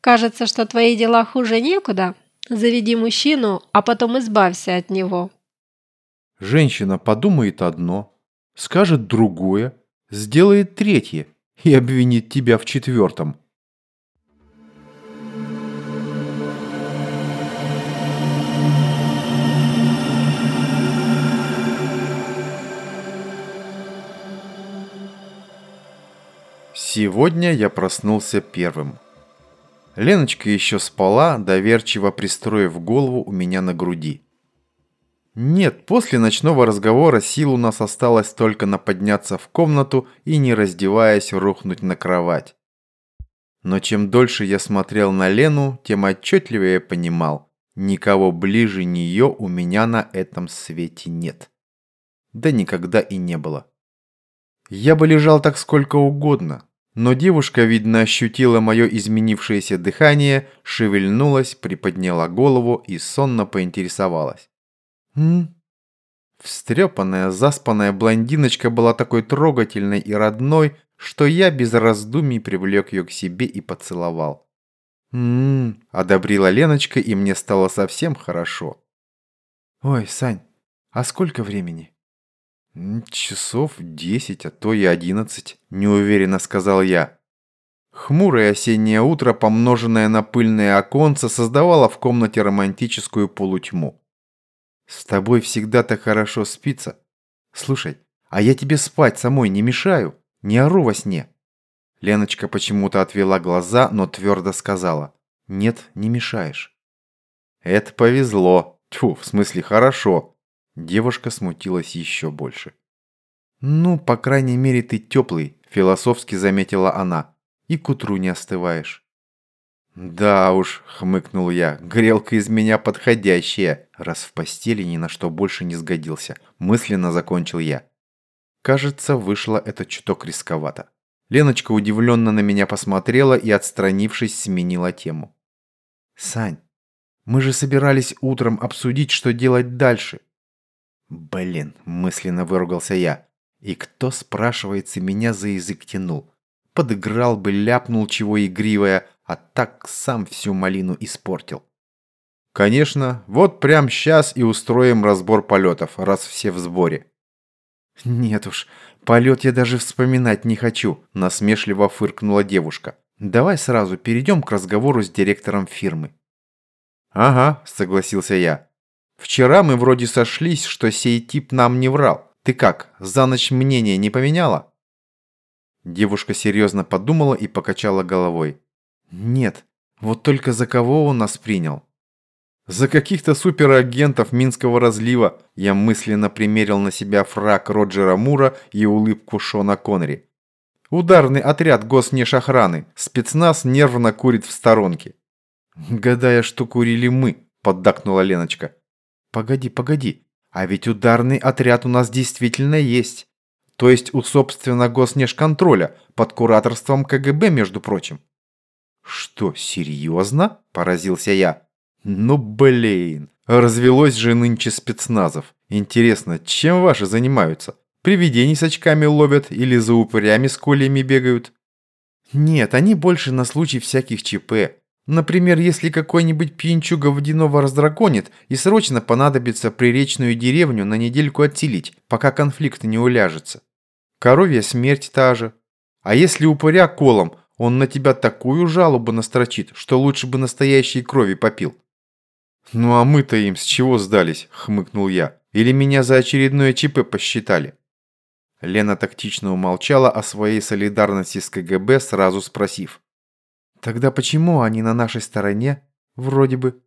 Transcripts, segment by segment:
Кажется, что твои дела хуже некуда? Заведи мужчину, а потом избавься от него». Женщина подумает одно, скажет другое, сделает третье и обвинит тебя в четвертом. Сегодня я проснулся первым. Леночка еще спала, доверчиво пристроив голову у меня на груди. Нет, после ночного разговора сил у нас осталось только на подняться в комнату и, не раздеваясь, рухнуть на кровать. Но чем дольше я смотрел на Лену, тем отчетливее понимал, никого ближе нее у меня на этом свете нет. Да никогда и не было. Я бы лежал так сколько угодно, но девушка, видно, ощутила мое изменившееся дыхание, шевельнулась, приподняла голову и сонно поинтересовалась. «М?». Встрепанная, заспанная блондиночка была такой трогательной и родной, что я без раздумий привлек ее к себе и поцеловал. «М-м-м», одобрила Леночка, и мне стало совсем хорошо. «Ой, Сань, а сколько времени?» «Часов десять, а то и одиннадцать», – неуверенно сказал я. Хмурое осеннее утро, помноженное на пыльное оконце, создавало в комнате романтическую полутьму. «С тобой всегда так хорошо спится. Слушай, а я тебе спать самой не мешаю, не ору во сне». Леночка почему-то отвела глаза, но твердо сказала. «Нет, не мешаешь». «Это повезло. Тьфу, в смысле хорошо. Девушка смутилась еще больше. «Ну, по крайней мере, ты теплый», – философски заметила она. «И к утру не остываешь». «Да уж», – хмыкнул я, – «грелка из меня подходящая, раз в постели ни на что больше не сгодился», – мысленно закончил я. Кажется, вышло это чуток рисковато. Леночка удивленно на меня посмотрела и, отстранившись, сменила тему. «Сань, мы же собирались утром обсудить, что делать дальше. Блин, мысленно выругался я. И кто, спрашивается, меня за язык тянул? Подыграл бы, ляпнул чего игривое, а так сам всю малину испортил. Конечно, вот прям сейчас и устроим разбор полетов, раз все в сборе. Нет уж, полет я даже вспоминать не хочу, насмешливо фыркнула девушка. Давай сразу перейдем к разговору с директором фирмы. Ага, согласился я. Вчера мы вроде сошлись, что сей тип нам не врал. Ты как, за ночь мнение не поменяла?» Девушка серьезно подумала и покачала головой. «Нет, вот только за кого он нас принял?» «За каких-то суперагентов Минского разлива!» Я мысленно примерил на себя фраг Роджера Мура и улыбку Шона Коннери. «Ударный отряд госнешохраны. Спецназ нервно курит в сторонке». «Гадая, что курили мы», – поддакнула Леночка. Погоди, погоди. А ведь ударный отряд у нас действительно есть. То есть у собственно госнешконтроля, под кураторством КГБ, между прочим. Что, серьезно? Поразился я. Ну блин, развелось же нынче спецназов. Интересно, чем ваши занимаются? Привидений с очками ловят или за упырями с кольями бегают? Нет, они больше на случай всяких ЧП. Например, если какой-нибудь пьянчуга водяного раздраконит и срочно понадобится приречную деревню на недельку отселить, пока конфликт не уляжется. Коровья смерть та же. А если упыря колом, он на тебя такую жалобу настрочит, что лучше бы настоящей крови попил. «Ну а мы-то им с чего сдались?» – хмыкнул я. «Или меня за очередное ЧП посчитали?» Лена тактично умолчала о своей солидарности с КГБ, сразу спросив. Тогда почему они на нашей стороне? Вроде бы.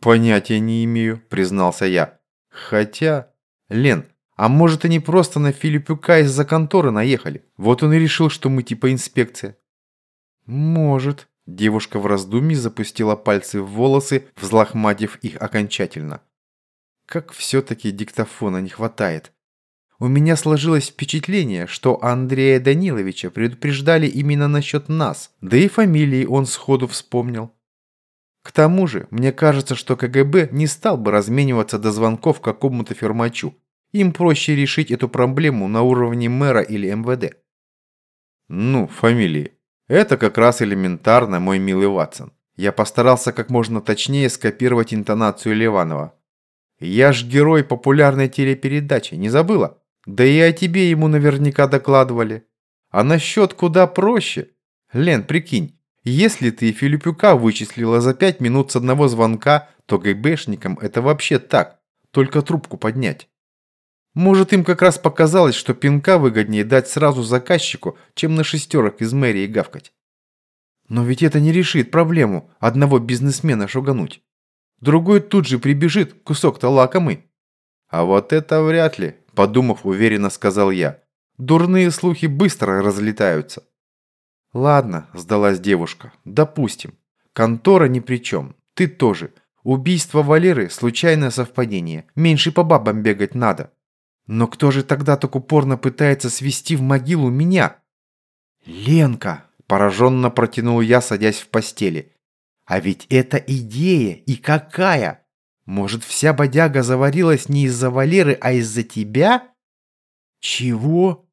Понятия не имею, признался я. Хотя... Лен, а может они просто на Филиппюка из-за конторы наехали? Вот он и решил, что мы типа инспекция. Может. Девушка в раздумье запустила пальцы в волосы, взлохматив их окончательно. Как все-таки диктофона не хватает. У меня сложилось впечатление, что Андрея Даниловича предупреждали именно насчет нас, да и фамилии он сходу вспомнил. К тому же, мне кажется, что КГБ не стал бы размениваться до звонков какому-то фермачу. Им проще решить эту проблему на уровне мэра или МВД. Ну, фамилии. Это как раз элементарно, мой милый Ватсон. Я постарался как можно точнее скопировать интонацию Ливанова. Я ж герой популярной телепередачи, не забыла? Да и о тебе ему наверняка докладывали. А насчет куда проще. Лен, прикинь, если ты Филиппюка вычислила за пять минут с одного звонка, то ГБшникам это вообще так, только трубку поднять. Может, им как раз показалось, что пинка выгоднее дать сразу заказчику, чем на шестерок из мэрии гавкать. Но ведь это не решит проблему одного бизнесмена шугануть. Другой тут же прибежит, кусок-то лакомый. А вот это вряд ли, подумав, уверенно сказал я. Дурные слухи быстро разлетаются. Ладно, сдалась девушка, допустим. Контора ни при чем, ты тоже. Убийство Валеры – случайное совпадение, меньше по бабам бегать надо. Но кто же тогда так упорно пытается свести в могилу меня? Ленка, пораженно протянул я, садясь в постели. А ведь это идея, и какая! Может, вся бодяга заварилась не из-за Валеры, а из-за тебя? Чего?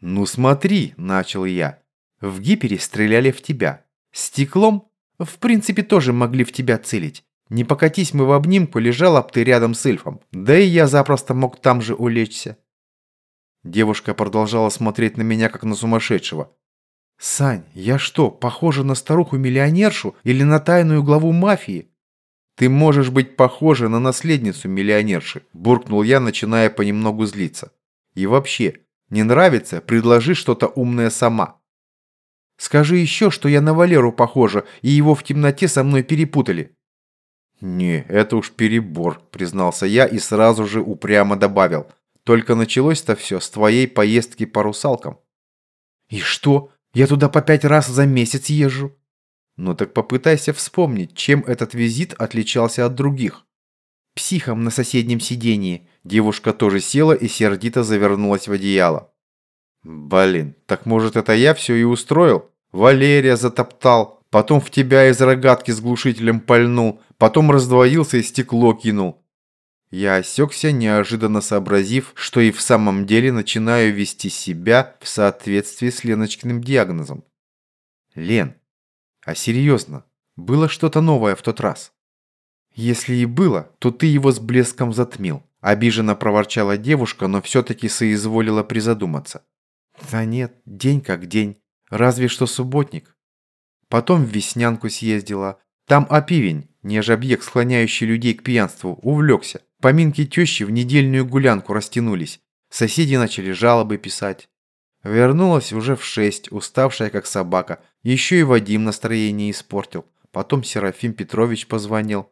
Ну смотри, начал я. В гипере стреляли в тебя. Стеклом, в принципе, тоже могли в тебя целить. Не покатись мы в обнимку, лежала б ты рядом с эльфом. Да и я запросто мог там же улечься. Девушка продолжала смотреть на меня, как на сумасшедшего. «Сань, я что, похожа на старуху-миллионершу или на тайную главу мафии?» «Ты можешь быть похожа на наследницу миллионерши», – буркнул я, начиная понемногу злиться. «И вообще, не нравится, предложи что-то умное сама». «Скажи еще, что я на Валеру похожа, и его в темноте со мной перепутали». «Не, это уж перебор», – признался я и сразу же упрямо добавил. «Только началось-то все с твоей поездки по русалкам». «И что? Я туда по пять раз за месяц езжу». «Ну так попытайся вспомнить, чем этот визит отличался от других». «Психом на соседнем сидении». Девушка тоже села и сердито завернулась в одеяло. «Блин, так может это я все и устроил? Валерия затоптал, потом в тебя из рогатки с глушителем пальнул, Потом раздвоился и стекло кинул. Я осекся, неожиданно сообразив, что и в самом деле начинаю вести себя в соответствии с Леночкиным диагнозом. Лен, а серьезно, было что-то новое в тот раз? Если и было, то ты его с блеском затмил. Обиженно проворчала девушка, но все-таки соизволила призадуматься. Да нет, день как день. Разве что субботник. Потом в Веснянку съездила. Там опивень, неже объект, склоняющий людей к пьянству, увлекся. Поминки тещи в недельную гулянку растянулись. Соседи начали жалобы писать. Вернулась уже в шесть, уставшая как собака. Еще и Вадим настроение испортил. Потом Серафим Петрович позвонил.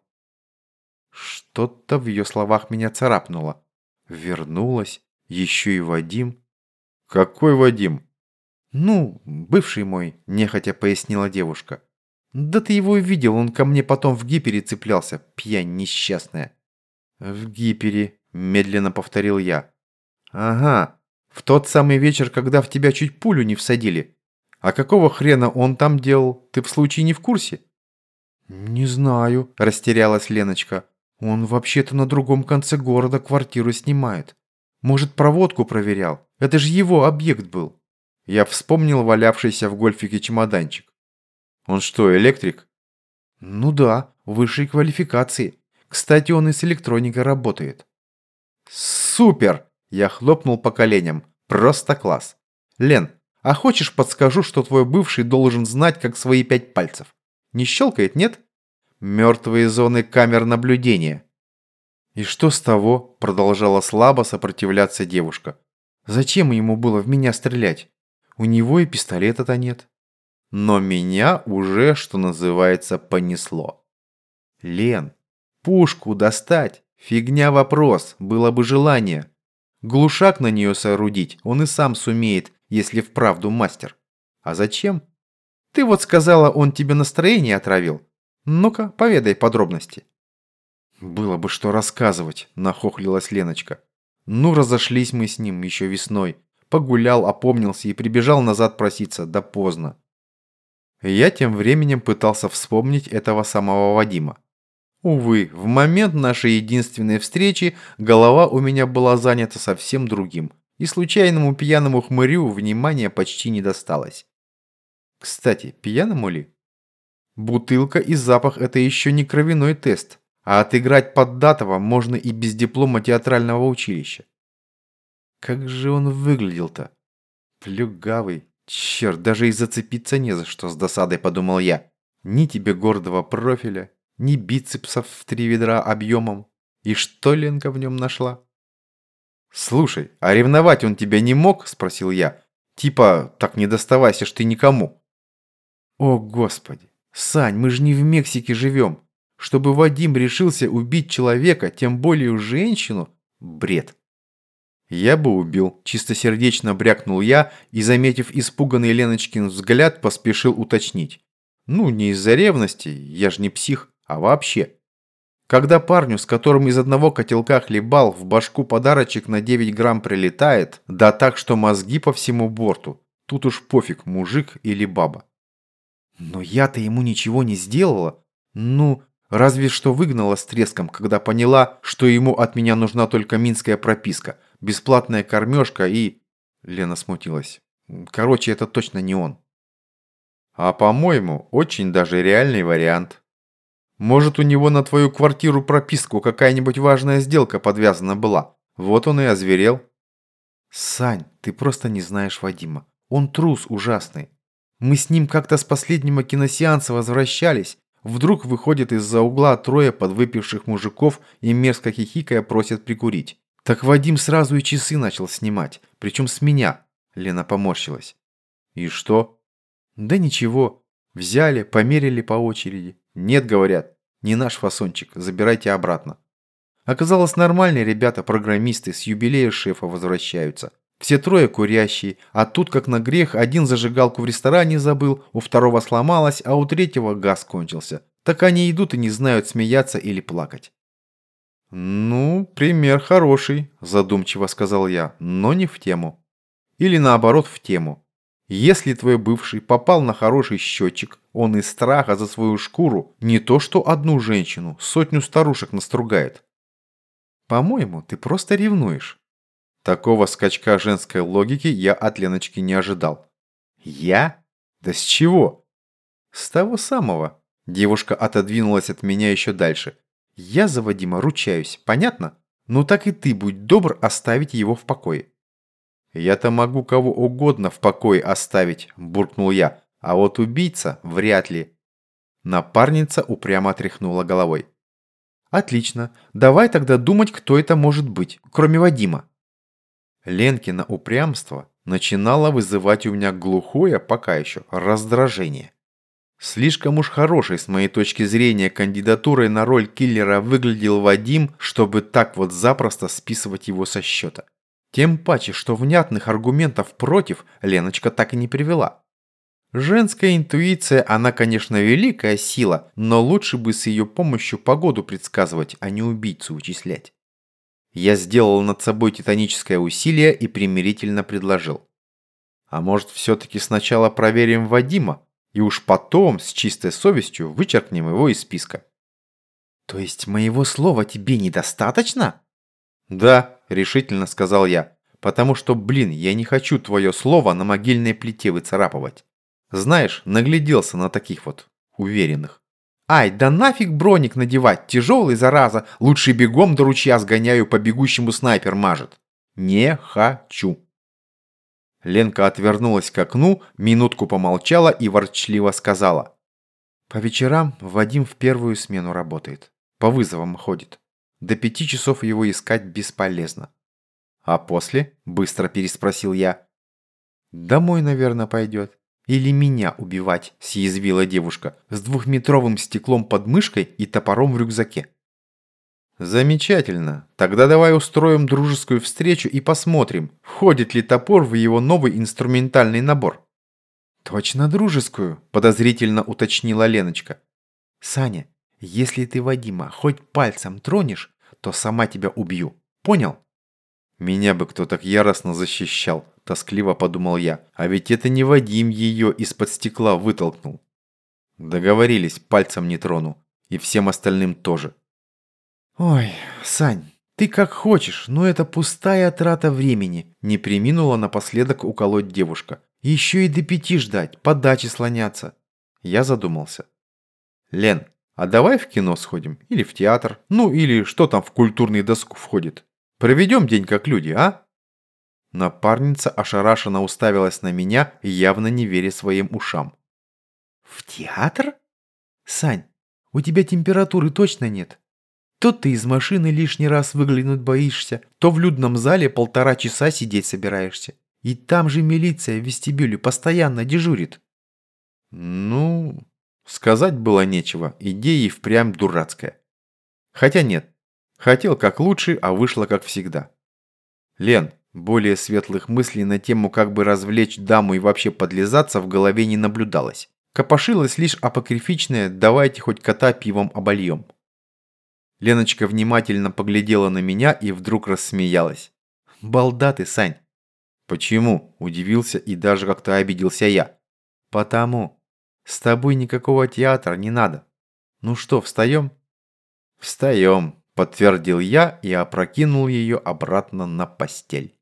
Что-то в ее словах меня царапнуло. Вернулась. Еще и Вадим. Какой Вадим? Ну, бывший мой, нехотя пояснила девушка. «Да ты его видел, он ко мне потом в гипере цеплялся, пьянь несчастная». «В гипере», – медленно повторил я. «Ага, в тот самый вечер, когда в тебя чуть пулю не всадили. А какого хрена он там делал, ты в случае не в курсе?» «Не знаю», – растерялась Леночка. «Он вообще-то на другом конце города квартиру снимает. Может, проводку проверял? Это же его объект был». Я вспомнил валявшийся в гольфике чемоданчик. Он что, электрик? Ну да, высшей квалификации. Кстати, он и с электроникой работает. Супер! Я хлопнул по коленям. Просто класс. Лен, а хочешь подскажу, что твой бывший должен знать, как свои пять пальцев? Не щелкает, нет? Мертвые зоны камер наблюдения. И что с того? Продолжала слабо сопротивляться девушка. Зачем ему было в меня стрелять? У него и пистолета-то нет. Но меня уже, что называется, понесло. Лен, пушку достать? Фигня вопрос, было бы желание. Глушак на нее соорудить он и сам сумеет, если вправду мастер. А зачем? Ты вот сказала, он тебе настроение отравил. Ну-ка, поведай подробности. Было бы что рассказывать, нахохлилась Леночка. Ну, разошлись мы с ним еще весной. Погулял, опомнился и прибежал назад проситься, да поздно. Я тем временем пытался вспомнить этого самого Вадима. Увы, в момент нашей единственной встречи голова у меня была занята совсем другим, и случайному пьяному хмырю внимания почти не досталось. Кстати, пьяному ли? Бутылка и запах – это еще не кровяной тест, а отыграть поддатого можно и без диплома театрального училища. Как же он выглядел-то? Плюгавый. Черт, даже и зацепиться не за что, с досадой подумал я. Ни тебе гордого профиля, ни бицепсов в три ведра объемом. И что Ленка в нем нашла? «Слушай, а ревновать он тебя не мог?» – спросил я. «Типа, так не доставайся ж ты никому». «О, Господи! Сань, мы же не в Мексике живем. Чтобы Вадим решился убить человека, тем более женщину – бред». «Я бы убил», – чистосердечно брякнул я и, заметив испуганный Леночкин взгляд, поспешил уточнить. «Ну, не из-за ревности, я же не псих, а вообще». Когда парню, с которым из одного котелка хлебал, в башку подарочек на 9 грамм прилетает, да так, что мозги по всему борту, тут уж пофиг, мужик или баба. Но я-то ему ничего не сделала. Ну, разве что выгнала с треском, когда поняла, что ему от меня нужна только минская прописка, бесплатная кормежка и... Лена смутилась. Короче, это точно не он. А по-моему, очень даже реальный вариант. Может, у него на твою квартиру прописку какая-нибудь важная сделка подвязана была. Вот он и озверел. Сань, ты просто не знаешь Вадима. Он трус ужасный. Мы с ним как-то с последнего киносеанса возвращались. Вдруг выходит из-за угла трое подвыпивших мужиков и мерзко хихикая просят прикурить. Так Вадим сразу и часы начал снимать. Причем с меня. Лена поморщилась. И что? Да ничего. Взяли, померили по очереди. «Нет, — говорят, — не наш фасончик, забирайте обратно». Оказалось, нормальные ребята, программисты, с юбилея шефа возвращаются. Все трое курящие, а тут, как на грех, один зажигалку в ресторане забыл, у второго сломалась, а у третьего газ кончился. Так они идут и не знают, смеяться или плакать. «Ну, пример хороший», – задумчиво сказал я, – «но не в тему». Или наоборот, в тему. Если твой бывший попал на хороший счетчик, он из страха за свою шкуру не то что одну женщину, сотню старушек настругает. По-моему, ты просто ревнуешь. Такого скачка женской логики я от Леночки не ожидал. Я? Да с чего? С того самого. Девушка отодвинулась от меня еще дальше. Я за Вадима ручаюсь, понятно? Ну так и ты будь добр оставить его в покое. «Я-то могу кого угодно в покое оставить», – буркнул я. «А вот убийца вряд ли». Напарница упрямо тряхнула головой. «Отлично. Давай тогда думать, кто это может быть, кроме Вадима». Ленкина упрямство начинало вызывать у меня глухое, пока еще, раздражение. Слишком уж хорошей, с моей точки зрения, кандидатурой на роль киллера выглядел Вадим, чтобы так вот запросто списывать его со счета. Тем паче, что внятных аргументов против Леночка так и не привела. Женская интуиция, она, конечно, великая сила, но лучше бы с ее помощью погоду предсказывать, а не убийцу вычислять. Я сделал над собой титаническое усилие и примирительно предложил. А может, все-таки сначала проверим Вадима, и уж потом, с чистой совестью, вычеркнем его из списка. То есть моего слова тебе недостаточно? Да, – решительно сказал я. «Потому что, блин, я не хочу твое слово на могильной плите выцарапывать. Знаешь, нагляделся на таких вот уверенных. Ай, да нафиг броник надевать, тяжелый, зараза, лучше бегом до ручья сгоняю, по бегущему снайпер мажет. Не хочу». Ленка отвернулась к окну, минутку помолчала и ворчливо сказала. «По вечерам Вадим в первую смену работает. По вызовам ходит. До пяти часов его искать бесполезно. А после? Быстро переспросил я. Домой, наверное, пойдет. Или меня убивать, съязвила девушка, с двухметровым стеклом под мышкой и топором в рюкзаке. Замечательно. Тогда давай устроим дружескую встречу и посмотрим, входит ли топор в его новый инструментальный набор. Точно дружескую, подозрительно уточнила Леночка. Саня, если ты Вадима хоть пальцем тронешь, то сама тебя убью. Понял? Меня бы кто так яростно защищал, тоскливо подумал я. А ведь это не Вадим ее из-под стекла вытолкнул. Договорились, пальцем не трону. И всем остальным тоже. Ой, Сань, ты как хочешь, но это пустая трата времени, не приминула напоследок уколоть девушка. Еще и до пяти ждать, по даче слоняться. Я задумался. Лен, а давай в кино сходим? Или в театр? Ну, или что там в культурный доску входит? Проведем день как люди, а? Напарница ошарашенно уставилась на меня, явно не веря своим ушам. «В театр? Сань, у тебя температуры точно нет? То ты из машины лишний раз выглянуть боишься, то в людном зале полтора часа сидеть собираешься. И там же милиция в вестибюле постоянно дежурит». «Ну...» Сказать было нечего, идея и впрямь дурацкая. Хотя нет, хотел как лучше, а вышло как всегда. Лен, более светлых мыслей на тему, как бы развлечь даму и вообще подлизаться, в голове не наблюдалось. Копошилось лишь апокрифичное «давайте хоть кота пивом обольем». Леночка внимательно поглядела на меня и вдруг рассмеялась. «Балда ты, Сань!» «Почему?» – удивился и даже как-то обиделся я. «Потому. С тобой никакого театра не надо. Ну что, встаем?» «Встаем», – подтвердил я и опрокинул ее обратно на постель.